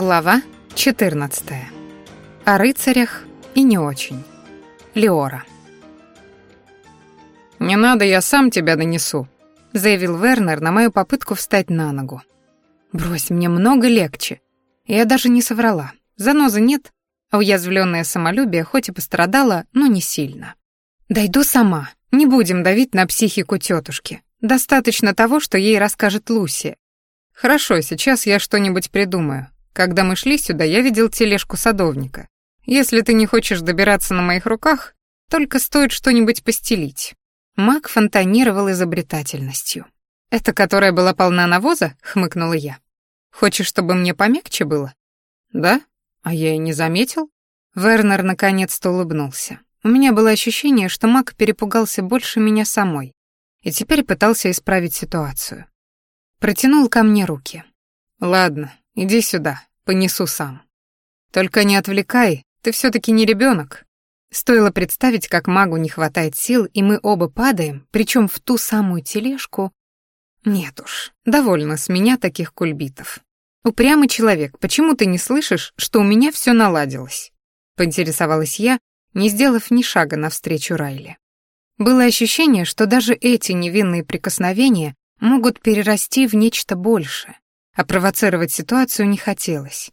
Глава 14. О рыцарях и не очень. Леора. «Не надо, я сам тебя донесу», — заявил Вернер на мою попытку встать на ногу. «Брось, мне много легче. Я даже не соврала. Занозы нет, а уязвленное самолюбие хоть и пострадало, но не сильно. Дойду сама, не будем давить на психику тетушки. Достаточно того, что ей расскажет Луси. Хорошо, сейчас я что-нибудь придумаю. Когда мы шли сюда, я видел тележку садовника. Если ты не хочешь добираться на моих руках, только стоит что-нибудь постелить». Мак фонтанировал изобретательностью. «Это которая была полна навоза?» — хмыкнула я. «Хочешь, чтобы мне помягче было?» «Да? А я и не заметил». Вернер наконец-то улыбнулся. У меня было ощущение, что Мак перепугался больше меня самой и теперь пытался исправить ситуацию. Протянул ко мне руки. «Ладно, иди сюда понесу сам. Только не отвлекай, ты все таки не ребенок. Стоило представить, как магу не хватает сил, и мы оба падаем, причем в ту самую тележку. Нет уж, довольно с меня таких кульбитов. Упрямый человек, почему ты не слышишь, что у меня все наладилось? Поинтересовалась я, не сделав ни шага навстречу Райли. Было ощущение, что даже эти невинные прикосновения могут перерасти в нечто большее а провоцировать ситуацию не хотелось.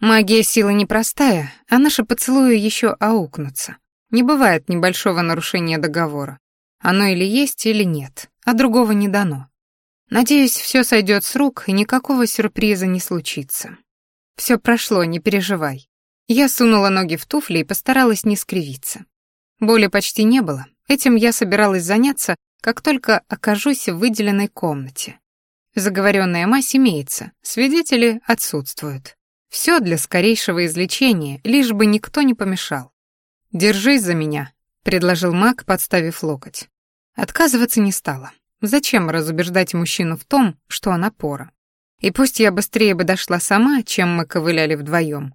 Магия силы непростая, а наши поцелуи еще аукнутся. Не бывает небольшого нарушения договора. Оно или есть, или нет, а другого не дано. Надеюсь, все сойдет с рук и никакого сюрприза не случится. Все прошло, не переживай. Я сунула ноги в туфли и постаралась не скривиться. Боли почти не было. Этим я собиралась заняться, как только окажусь в выделенной комнате. Заговоренная мазь имеется, свидетели отсутствуют. Все для скорейшего излечения, лишь бы никто не помешал. «Держись за меня», — предложил маг, подставив локоть. Отказываться не стала. Зачем разубеждать мужчину в том, что она пора? И пусть я быстрее бы дошла сама, чем мы ковыляли вдвоем.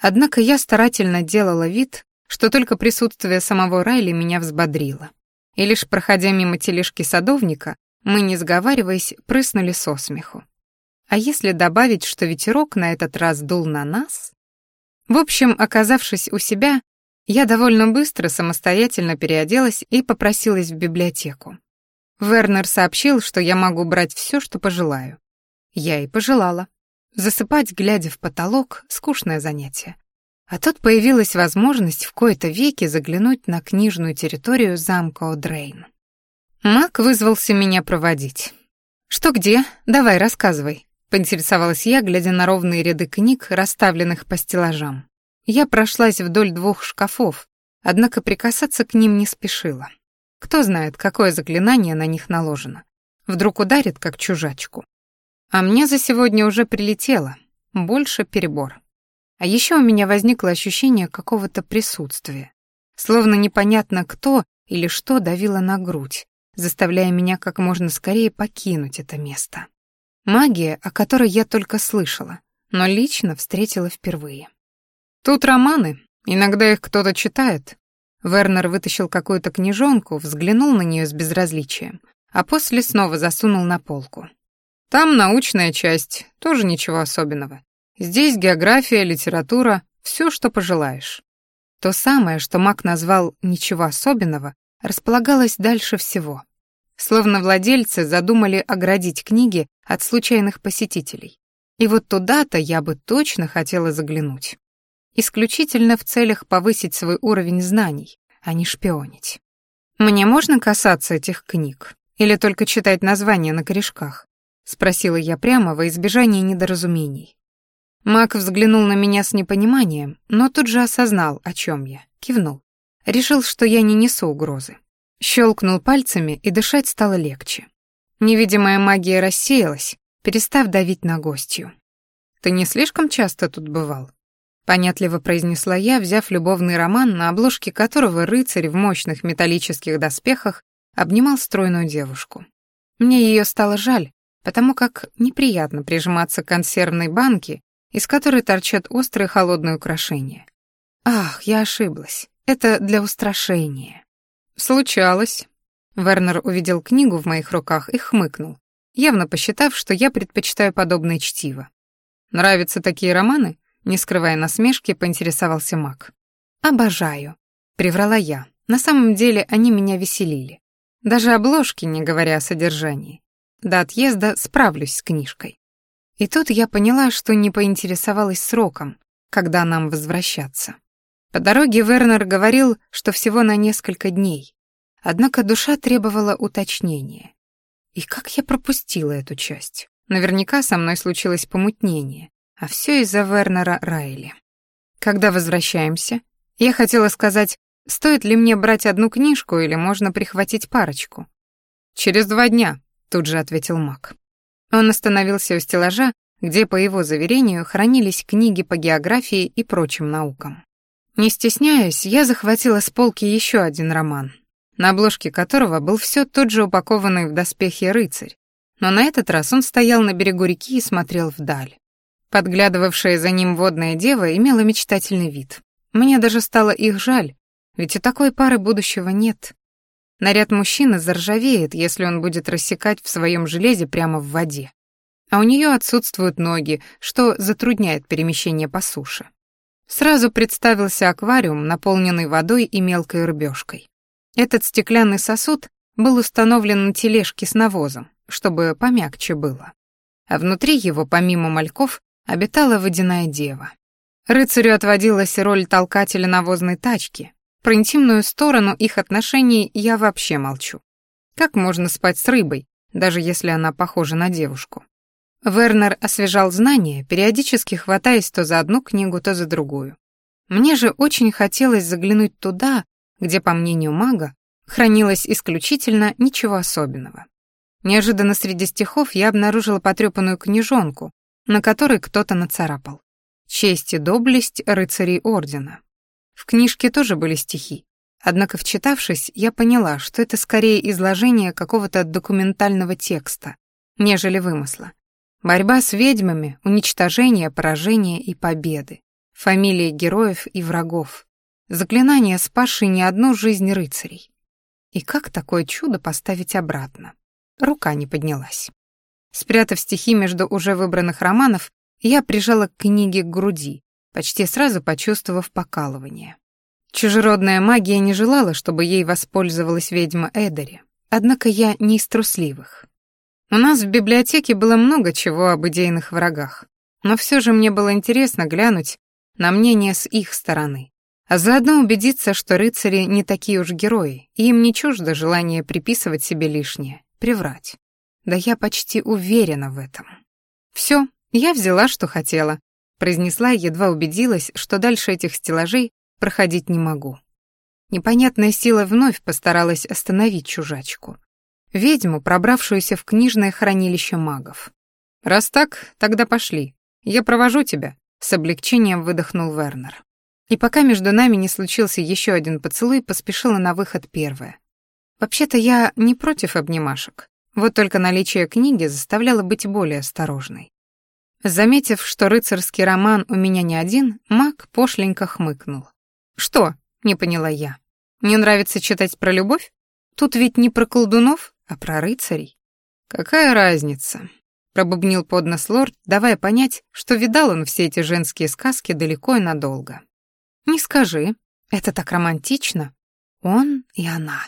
Однако я старательно делала вид, что только присутствие самого Райли меня взбодрило. И лишь проходя мимо тележки садовника, мы, не сговариваясь, прыснули со смеху. А если добавить, что ветерок на этот раз дул на нас? В общем, оказавшись у себя, я довольно быстро самостоятельно переоделась и попросилась в библиотеку. Вернер сообщил, что я могу брать все, что пожелаю. Я и пожелала. Засыпать, глядя в потолок, скучное занятие. А тут появилась возможность в кои-то веки заглянуть на книжную территорию замка О'Дрейн. Мак вызвался меня проводить. «Что где? Давай, рассказывай», — поинтересовалась я, глядя на ровные ряды книг, расставленных по стеллажам. Я прошлась вдоль двух шкафов, однако прикасаться к ним не спешила. Кто знает, какое заклинание на них наложено. Вдруг ударит, как чужачку. А мне за сегодня уже прилетело. Больше перебор. А еще у меня возникло ощущение какого-то присутствия. Словно непонятно кто или что давило на грудь, заставляя меня как можно скорее покинуть это место. Магия, о которой я только слышала, но лично встретила впервые. Тут романы, иногда их кто-то читает. Вернер вытащил какую-то книжонку, взглянул на нее с безразличием, а после снова засунул на полку. Там научная часть, тоже ничего особенного. Здесь география, литература, все, что пожелаешь. То самое, что Мак назвал «ничего особенного», располагалось дальше всего. Словно владельцы задумали оградить книги от случайных посетителей. И вот туда-то я бы точно хотела заглянуть. Исключительно в целях повысить свой уровень знаний, а не шпионить. «Мне можно касаться этих книг? Или только читать названия на корешках?» — спросила я прямо во избежание недоразумений. Мак взглянул на меня с непониманием, но тут же осознал, о чем я, кивнул. Решил, что я не несу угрозы. Щелкнул пальцами, и дышать стало легче. Невидимая магия рассеялась, перестав давить на гостью. «Ты не слишком часто тут бывал?» Понятливо произнесла я, взяв любовный роман, на обложке которого рыцарь в мощных металлических доспехах обнимал стройную девушку. Мне ее стало жаль, потому как неприятно прижиматься к консервной банке, из которой торчат острые холодные украшения. Ах, я ошиблась. Это для устрашения. «Случалось». Вернер увидел книгу в моих руках и хмыкнул, явно посчитав, что я предпочитаю подобное чтиво. Нравятся такие романы?» Не скрывая насмешки, поинтересовался Мак. «Обожаю», — приврала я. На самом деле они меня веселили. Даже обложки, не говоря о содержании. До отъезда справлюсь с книжкой. И тут я поняла, что не поинтересовалась сроком, когда нам возвращаться. По дороге Вернер говорил, что всего на несколько дней. Однако душа требовала уточнения. И как я пропустила эту часть? Наверняка со мной случилось помутнение, а все из-за Вернера Райли. Когда возвращаемся? Я хотела сказать, стоит ли мне брать одну книжку или можно прихватить парочку. Через два дня, тут же ответил Мак. Он остановился у стеллажа, где, по его заверению, хранились книги по географии и прочим наукам. Не стесняясь, я захватила с полки еще один роман, на обложке которого был все тот же упакованный в доспехи рыцарь, но на этот раз он стоял на берегу реки и смотрел вдаль. Подглядывавшая за ним водная дева имела мечтательный вид. Мне даже стало их жаль, ведь у такой пары будущего нет. Наряд мужчины заржавеет, если он будет рассекать в своем железе прямо в воде. А у нее отсутствуют ноги, что затрудняет перемещение по суше. Сразу представился аквариум, наполненный водой и мелкой рыбешкой. Этот стеклянный сосуд был установлен на тележке с навозом, чтобы помягче было. А внутри его, помимо мальков, обитала водяная дева. Рыцарю отводилась роль толкателя навозной тачки. Про интимную сторону их отношений я вообще молчу. Как можно спать с рыбой, даже если она похожа на девушку? Вернер освежал знания, периодически хватаясь то за одну книгу, то за другую. Мне же очень хотелось заглянуть туда, где, по мнению мага, хранилось исключительно ничего особенного. Неожиданно среди стихов я обнаружила потрёпанную книжонку, на которой кто-то нацарапал. «Честь и доблесть рыцарей ордена». В книжке тоже были стихи, однако, вчитавшись, я поняла, что это скорее изложение какого-то документального текста, нежели вымысла. Борьба с ведьмами, уничтожение, поражение и победы, фамилии героев и врагов, заклинания, спасшие не одну жизнь рыцарей. И как такое чудо поставить обратно? Рука не поднялась. Спрятав стихи между уже выбранных романов, я прижала книги к груди, почти сразу почувствовав покалывание. Чужеродная магия не желала, чтобы ей воспользовалась ведьма Эдери, однако я не из трусливых. У нас в библиотеке было много чего об идейных врагах, но все же мне было интересно глянуть на мнение с их стороны, а заодно убедиться, что рыцари не такие уж герои, и им не чуждо желание приписывать себе лишнее приврать. Да я почти уверена в этом. Все, я взяла, что хотела, произнесла едва убедилась, что дальше этих стеллажей проходить не могу. Непонятная сила вновь постаралась остановить чужачку. Ведьму, пробравшуюся в книжное хранилище магов. «Раз так, тогда пошли. Я провожу тебя», — с облегчением выдохнул Вернер. И пока между нами не случился еще один поцелуй, поспешила на выход первая. Вообще-то я не против обнимашек. Вот только наличие книги заставляло быть более осторожной. Заметив, что рыцарский роман у меня не один, маг пошленько хмыкнул. «Что?» — не поняла я. «Не нравится читать про любовь? Тут ведь не про колдунов, а про рыцарей». «Какая разница?» — пробубнил под нос лорд, давая понять, что видал он все эти женские сказки далеко и надолго. «Не скажи, это так романтично. Он и она».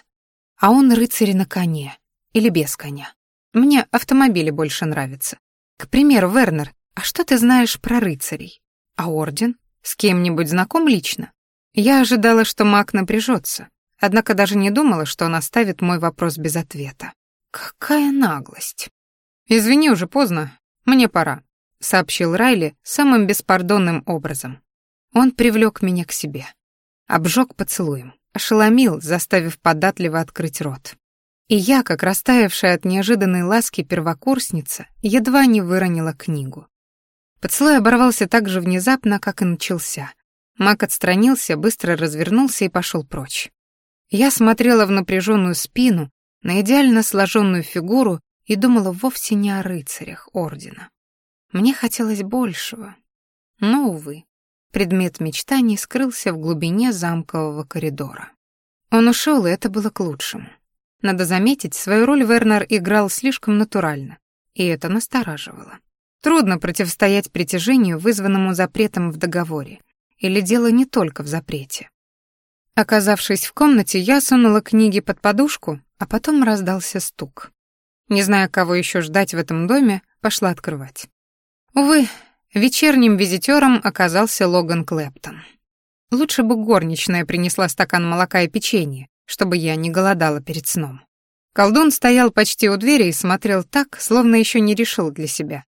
А он рыцарь на коне. Или без коня. Мне автомобили больше нравятся. К примеру, Вернер, а что ты знаешь про рыцарей? А орден? С кем-нибудь знаком лично? Я ожидала, что маг напряжется, однако даже не думала, что он оставит мой вопрос без ответа. Какая наглость. Извини, уже поздно. Мне пора, сообщил Райли самым беспардонным образом. Он привлек меня к себе. Обжег поцелуем ошеломил, заставив податливо открыть рот. И я, как растаявшая от неожиданной ласки первокурсница, едва не выронила книгу. Поцелуй оборвался так же внезапно, как и начался. Мак отстранился, быстро развернулся и пошел прочь. Я смотрела в напряженную спину, на идеально сложенную фигуру и думала вовсе не о рыцарях Ордена. Мне хотелось большего. Но, увы предмет мечтаний скрылся в глубине замкового коридора. Он ушел, и это было к лучшему. Надо заметить, свою роль Вернер играл слишком натурально, и это настораживало. Трудно противостоять притяжению, вызванному запретом в договоре. Или дело не только в запрете. Оказавшись в комнате, я сунула книги под подушку, а потом раздался стук. Не зная, кого еще ждать в этом доме, пошла открывать. Увы, вечерним визитером оказался Логан Клэптон. Лучше бы горничная принесла стакан молока и печенье, чтобы я не голодала перед сном. Колдун стоял почти у двери и смотрел так, словно еще не решил для себя,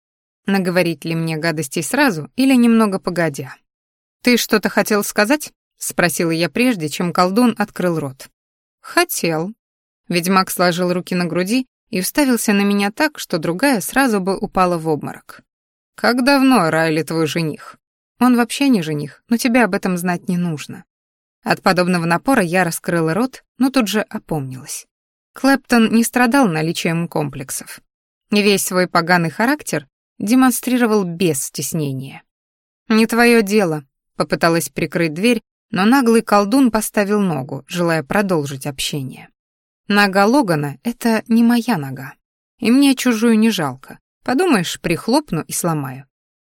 наговорить ли мне гадостей сразу или немного погодя. «Ты что-то хотел сказать?» — спросила я прежде, чем колдун открыл рот. «Хотел». Ведьмак сложил руки на груди и уставился на меня так, что другая сразу бы упала в обморок. «Как давно Райли твой жених?» «Он вообще не жених, но тебе об этом знать не нужно». От подобного напора я раскрыла рот, но тут же опомнилась. Клэптон не страдал наличием комплексов. Весь свой поганый характер демонстрировал без стеснения. «Не твое дело», — попыталась прикрыть дверь, но наглый колдун поставил ногу, желая продолжить общение. Нога Логана — это не моя нога, и мне чужую не жалко. Подумаешь, прихлопну и сломаю.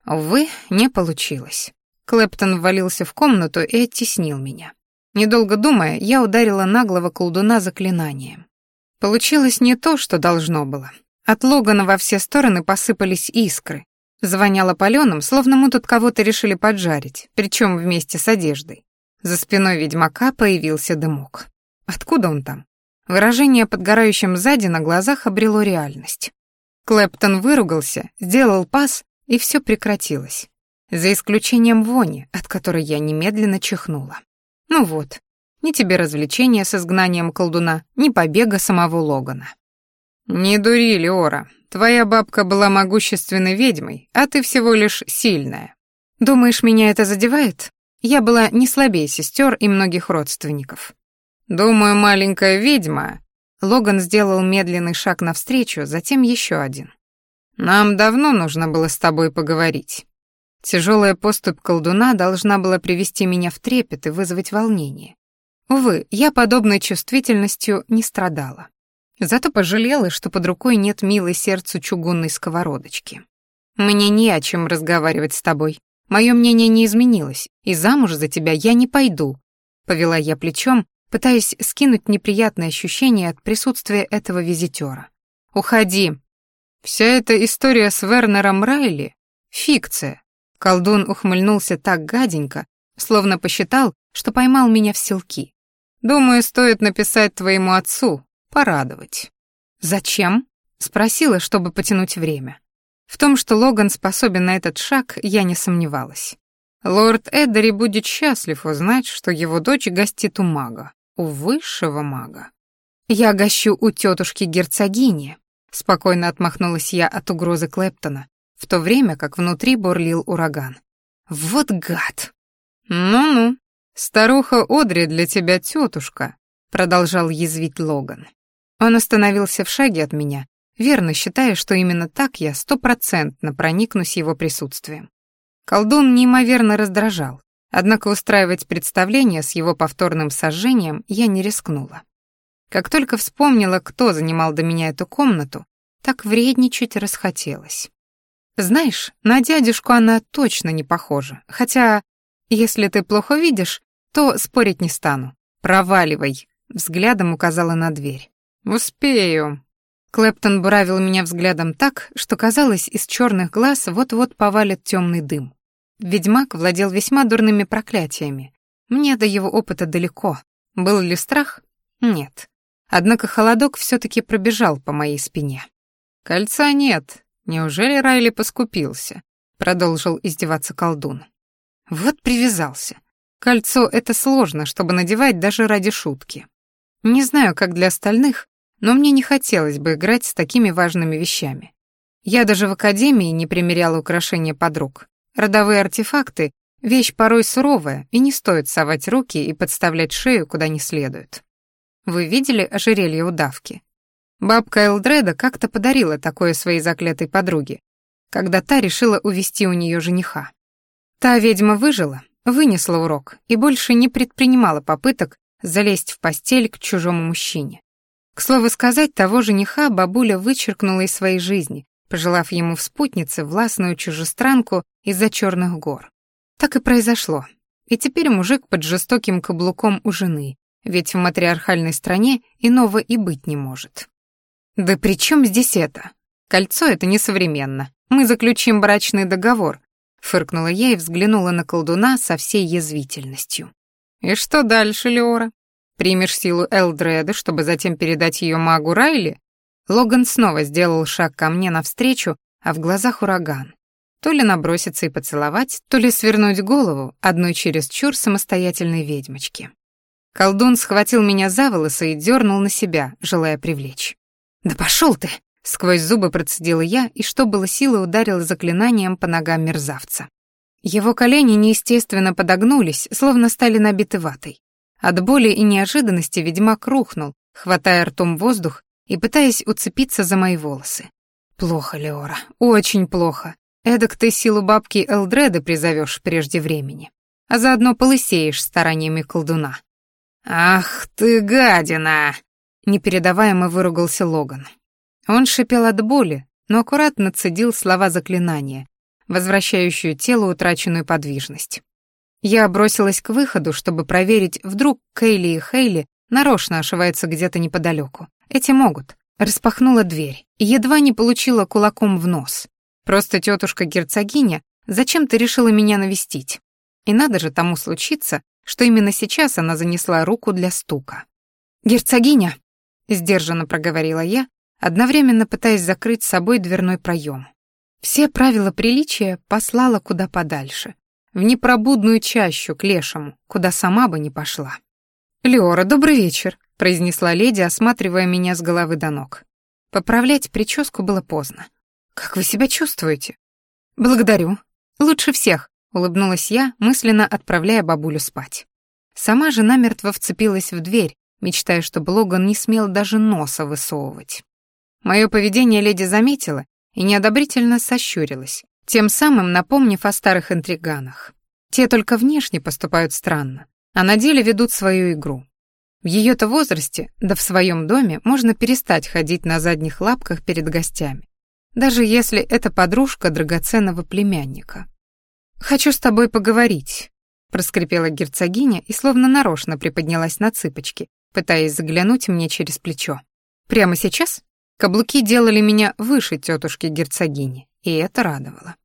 Увы, не получилось. Клэптон ввалился в комнату и оттеснил меня. Недолго думая, я ударила наглого колдуна заклинанием. Получилось не то, что должно было. От Логана во все стороны посыпались искры. Звоняло палёным, словно мы тут кого-то решили поджарить, причем вместе с одеждой. За спиной ведьмака появился дымок. Откуда он там? Выражение подгорающим сзади на глазах обрело реальность. Клэптон выругался, сделал пас, и все прекратилось. За исключением вони, от которой я немедленно чихнула. Ну вот, ни тебе развлечения с изгнанием колдуна, ни побега самого Логана. «Не дури, Леора. Твоя бабка была могущественной ведьмой, а ты всего лишь сильная. Думаешь, меня это задевает? Я была не слабее сестер и многих родственников. Думаю, маленькая ведьма...» Логан сделал медленный шаг навстречу, затем еще один. «Нам давно нужно было с тобой поговорить». Тяжелая поступь колдуна должна была привести меня в трепет и вызвать волнение. Увы, я подобной чувствительностью не страдала. Зато пожалела, что под рукой нет милой сердцу чугунной сковородочки. Мне не о чем разговаривать с тобой. Мое мнение не изменилось, и замуж за тебя я не пойду. Повела я плечом, пытаясь скинуть неприятное ощущение от присутствия этого визитера. Уходи. Вся эта история с Вернером Райли — фикция. Колдун ухмыльнулся так гаденько, словно посчитал, что поймал меня в селки. Думаю, стоит написать твоему отцу, порадовать. «Зачем?» — спросила, чтобы потянуть время. В том, что Логан способен на этот шаг, я не сомневалась. Лорд Эддери будет счастлив узнать, что его дочь гостит у мага, у высшего мага. «Я гощу у тетушки герцогини», — спокойно отмахнулась я от угрозы Клэптона, в то время как внутри бурлил ураган. «Вот гад!» «Ну-ну, старуха Одри для тебя тетушка», — продолжал язвить Логан. Он остановился в шаге от меня, верно считая, что именно так я стопроцентно проникнусь его присутствием. Колдун неимоверно раздражал, однако устраивать представление с его повторным сожжением я не рискнула. Как только вспомнила, кто занимал до меня эту комнату, так вредничать расхотелось. Знаешь, на дядюшку она точно не похожа, хотя, если ты плохо видишь, то спорить не стану. Проваливай, взглядом указала на дверь. «Успею». Клэптон буравил меня взглядом так, что казалось, из черных глаз вот-вот повалит темный дым. Ведьмак владел весьма дурными проклятиями. Мне до его опыта далеко. Был ли страх? Нет. Однако холодок все-таки пробежал по моей спине. «Кольца нет. Неужели Райли поскупился?» — продолжил издеваться колдун. «Вот привязался. Кольцо — это сложно, чтобы надевать даже ради шутки. Не знаю, как для остальных, но мне не хотелось бы играть с такими важными вещами. Я даже в академии не примеряла украшения подруг. Родовые артефакты — вещь порой суровая, и не стоит совать руки и подставлять шею куда не следует. Вы видели ожерелье удавки? Бабка Элдреда как-то подарила такое своей заклятой подруге, когда та решила увести у нее жениха. Та ведьма выжила, вынесла урок и больше не предпринимала попыток залезть в постель к чужому мужчине. К слову сказать, того жениха бабуля вычеркнула из своей жизни, пожелав ему в спутнице властную чужестранку из-за черных гор. Так и произошло. И теперь мужик под жестоким каблуком у жены, ведь в матриархальной стране иного и быть не может. «Да при чем здесь это? Кольцо — это несовременно. Мы заключим брачный договор», — фыркнула я и взглянула на колдуна со всей язвительностью. «И что дальше, Леора? Примешь силу Элдреда, чтобы затем передать ее магу Райли?» Логан снова сделал шаг ко мне навстречу, а в глазах ураган. То ли наброситься и поцеловать, то ли свернуть голову одной чересчур самостоятельной ведьмочки. Колдун схватил меня за волосы и дернул на себя, желая привлечь. «Да пошел ты!» — сквозь зубы процедила я и, что было силы, ударила заклинанием по ногам мерзавца. Его колени неестественно подогнулись, словно стали набиты ватой. От боли и неожиданности ведьмак рухнул, хватая ртом воздух и пытаясь уцепиться за мои волосы. «Плохо, Леора, очень плохо. Эдак ты силу бабки Элдреда призовешь прежде времени, а заодно полысеешь стараниями колдуна». «Ах ты гадина!» — непередаваемо выругался Логан. Он шипел от боли, но аккуратно цедил слова заклинания, возвращающую телу утраченную подвижность. Я бросилась к выходу, чтобы проверить, вдруг Кейли и Хейли нарочно ошиваются где-то неподалеку. Эти могут. Распахнула дверь и едва не получила кулаком в нос. Просто тетушка-герцогиня зачем-то решила меня навестить. И надо же тому случиться, что именно сейчас она занесла руку для стука. «Герцогиня!» — сдержанно проговорила я, одновременно пытаясь закрыть с собой дверной проем. Все правила приличия послала куда подальше, в непробудную чащу к лешему, куда сама бы не пошла. «Леора, добрый вечер», — произнесла леди, осматривая меня с головы до ног. Поправлять прическу было поздно. «Как вы себя чувствуете?» «Благодарю. Лучше всех», — улыбнулась я, мысленно отправляя бабулю спать. Сама же намертво вцепилась в дверь, мечтая, чтобы Логан не смел даже носа высовывать. Мое поведение леди заметила и неодобрительно сощурилась, тем самым напомнив о старых интриганах. Те только внешне поступают странно, а на деле ведут свою игру. В ее-то возрасте, да в своем доме, можно перестать ходить на задних лапках перед гостями, даже если это подружка драгоценного племянника. «Хочу с тобой поговорить», — проскрипела герцогиня и словно нарочно приподнялась на цыпочки, пытаясь заглянуть мне через плечо. «Прямо сейчас?» Каблуки делали меня выше тетушки-герцогини, и это радовало.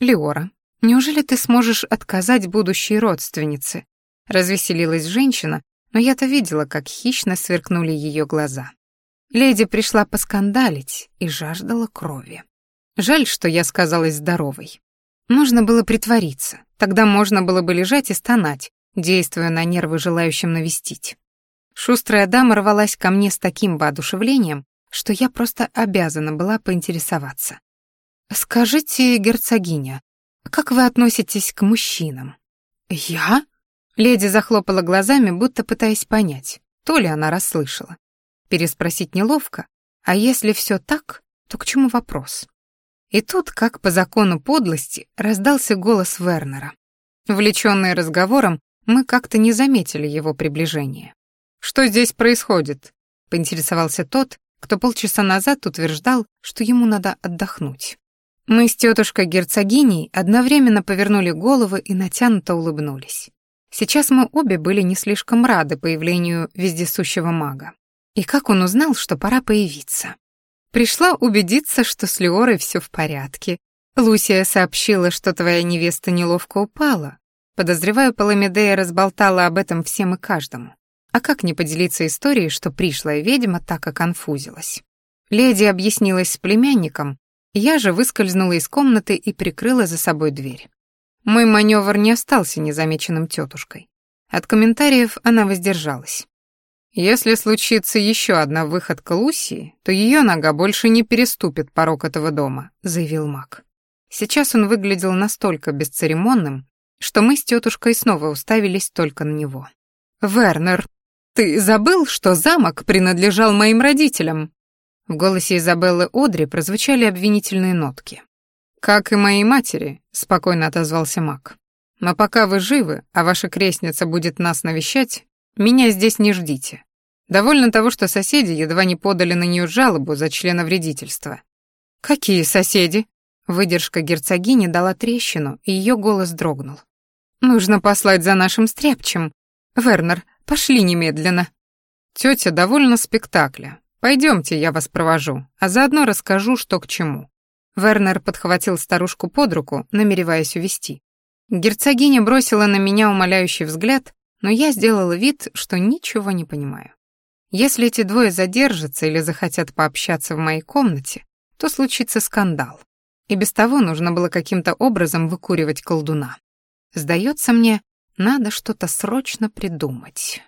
«Леора, неужели ты сможешь отказать будущей родственнице?» Развеселилась женщина, но я-то видела, как хищно сверкнули ее глаза. Леди пришла поскандалить и жаждала крови. Жаль, что я сказалась здоровой. Нужно было притвориться, тогда можно было бы лежать и стонать, действуя на нервы желающим навестить. Шустрая дама рвалась ко мне с таким воодушевлением, что я просто обязана была поинтересоваться. «Скажите, герцогиня, как вы относитесь к мужчинам?» «Я?» Леди захлопала глазами, будто пытаясь понять, то ли она расслышала. Переспросить неловко, а если все так, то к чему вопрос? И тут, как по закону подлости, раздался голос Вернера. Влеченные разговором, мы как-то не заметили его приближения. «Что здесь происходит?» — поинтересовался тот, кто полчаса назад утверждал, что ему надо отдохнуть. Мы с тетушкой герцогиней одновременно повернули головы и натянуто улыбнулись. Сейчас мы обе были не слишком рады появлению вездесущего мага. И как он узнал, что пора появиться? Пришла убедиться, что с Леорой все в порядке. Лусия сообщила, что твоя невеста неловко упала. Подозреваю, Паламедея разболтала об этом всем и каждому. А как не поделиться историей, что пришлая ведьма так и конфузилась? Леди объяснилась с племянником, я же выскользнула из комнаты и прикрыла за собой дверь. Мой маневр не остался незамеченным тетушкой. От комментариев она воздержалась. Если случится еще одна выходка Лусии, то ее нога больше не переступит порог этого дома, заявил Мак. Сейчас он выглядел настолько бесцеремонным, что мы с тетушкой снова уставились только на него. «Вернер, «Ты забыл, что замок принадлежал моим родителям?» В голосе Изабеллы Одри прозвучали обвинительные нотки. «Как и моей матери», — спокойно отозвался Мак. «Но пока вы живы, а ваша крестница будет нас навещать, меня здесь не ждите. Довольно того, что соседи едва не подали на нее жалобу за членовредительство. «Какие соседи?» Выдержка герцогини дала трещину, и ее голос дрогнул. «Нужно послать за нашим стряпчем. Вернер, пошли немедленно». Тетя довольна спектакля. Пойдемте, я вас провожу, а заодно расскажу, что к чему». Вернер подхватил старушку под руку, намереваясь увести. Герцогиня бросила на меня умоляющий взгляд, но я сделала вид, что ничего не понимаю. Если эти двое задержатся или захотят пообщаться в моей комнате, то случится скандал. И без того нужно было каким-то образом выкуривать колдуна. Сдается мне, надо что-то срочно придумать.